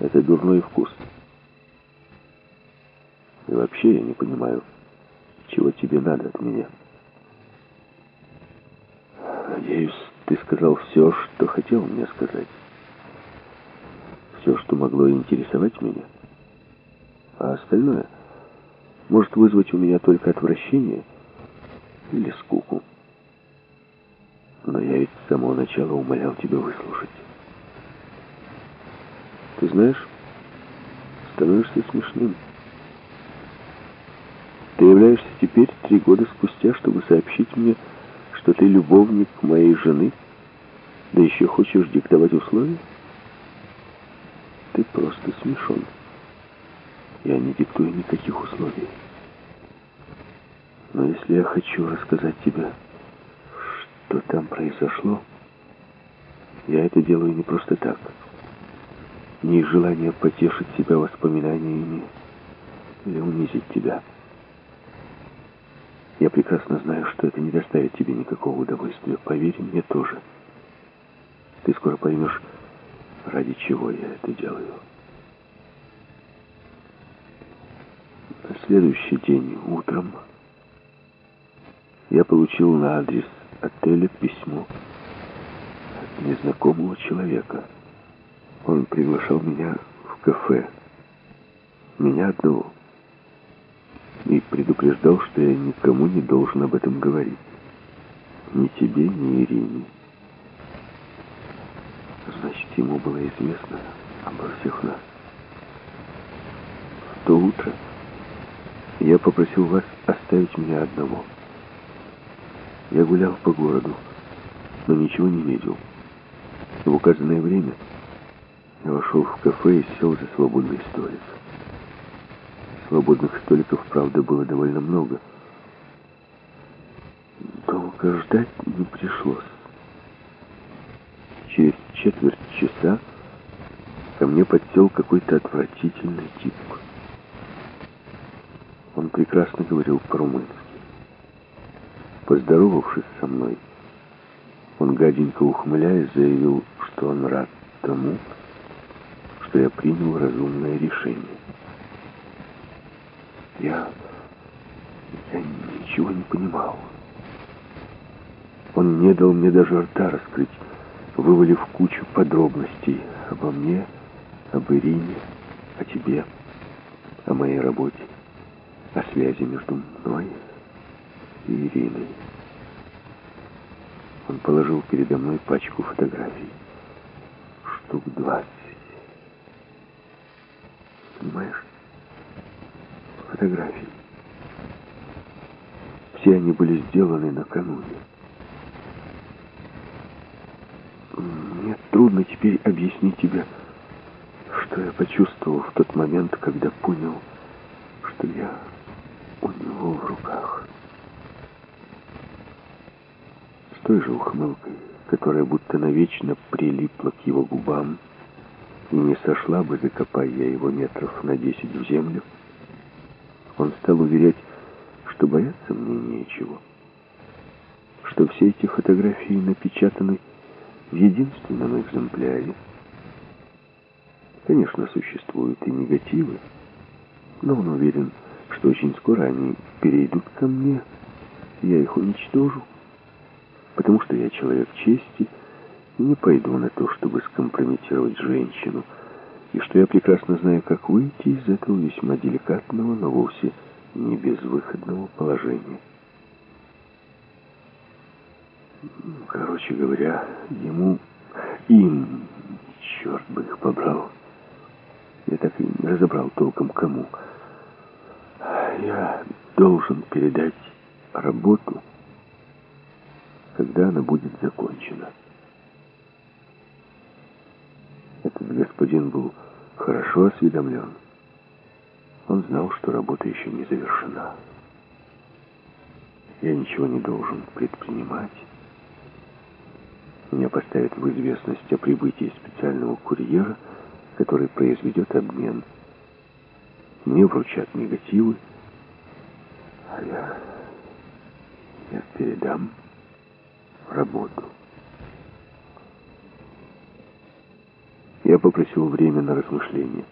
Это дурной вкус. И вообще я не понимаю, чего тебе надо от меня. Надеюсь, ты сказал все, что хотел мне сказать. Все, что могло интересовать меня. А остальное может вызвать у меня только отвращение или скуку. Но я ведь с самого начала умолял тебя выслушать. Ты знаешь, становишься смешным. Ты являешься теперь три года спустя, чтобы сообщить мне, что ты любовник моей жены, да еще хочешь диктовать условия? Ты просто смешон. Я не диктую никаких условий. Но если я хочу рассказать тебе что там произошло, я это делаю не просто так. Не из желания потешить себя воспоминаниями или унизить тебя. Я прекрасно знаю, что это не доставит тебе никакого удовольствия. Поверь мне тоже. Ты скоро поймешь, ради чего я это делаю. На следующий день утром я получил на адрес отеля письмо от незнакомого человека. Он приглашал меня в кафе. Меня одного. И предупреждал, что я никому не должен об этом говорить. Ни тебе, ни Ирине. Значит, ему было известно обо всех нас. В то утро я попросил вас оставить меня одного. Я гулял по городу, но ничего не видел. В указанное время я вошел в кафе и сел за свободный столик. Свободных столиков, правда, было довольно много. Долго ждать не пришлось. Через четверть часа ко мне подсел какой-то отвратительный тип. Он прекрасно говорил по-румынски. Поздоровавшись со мной, он, гаденько ухмыляясь, заявил, что он рад тому, что я принял разумное решение. Я... я ничего не понимал. Он не дал мне даже рта раскрыть, вывалив кучу подробностей обо мне, об Ирине, о тебе, о моей работе, о связи между мной и Ириной. Он положил передо мной пачку фотографий. Штук двадцать. Понимаешь? Фотографии. Все они были сделаны накануне. Мне трудно теперь объяснить тебе, что я почувствовал в тот момент, когда понял, что я у него в руках той же ухмылкой, которая будто навечно прилипла к его губам и не сошла бы, закопая я его метров на десять в землю, он стал уверять, что бояться мне нечего, что все эти фотографии напечатаны в единственном экземпляре. Конечно, существуют и негативы, но он уверен, что очень скоро они перейдут ко мне, я их уничтожу потому что я человек чести не пойду на то, чтобы скомпрометировать женщину, и что я прекрасно знаю, как выйти из этого весьма деликатного, но вовсе не безвыходного положения. Короче говоря, ему, им, черт бы их побрал. Я так и не разобрал толком кому. Я должен передать работу когда она будет закончена. Господин был хорошо осведомлен. Он знал, что работа еще не завершена. Я ничего не должен предпринимать. Меня поставят в известность о прибытии специального курьера, который произведет обмен. Мне вручат негативы, а я, я передам работу. Я попросил время на размышление.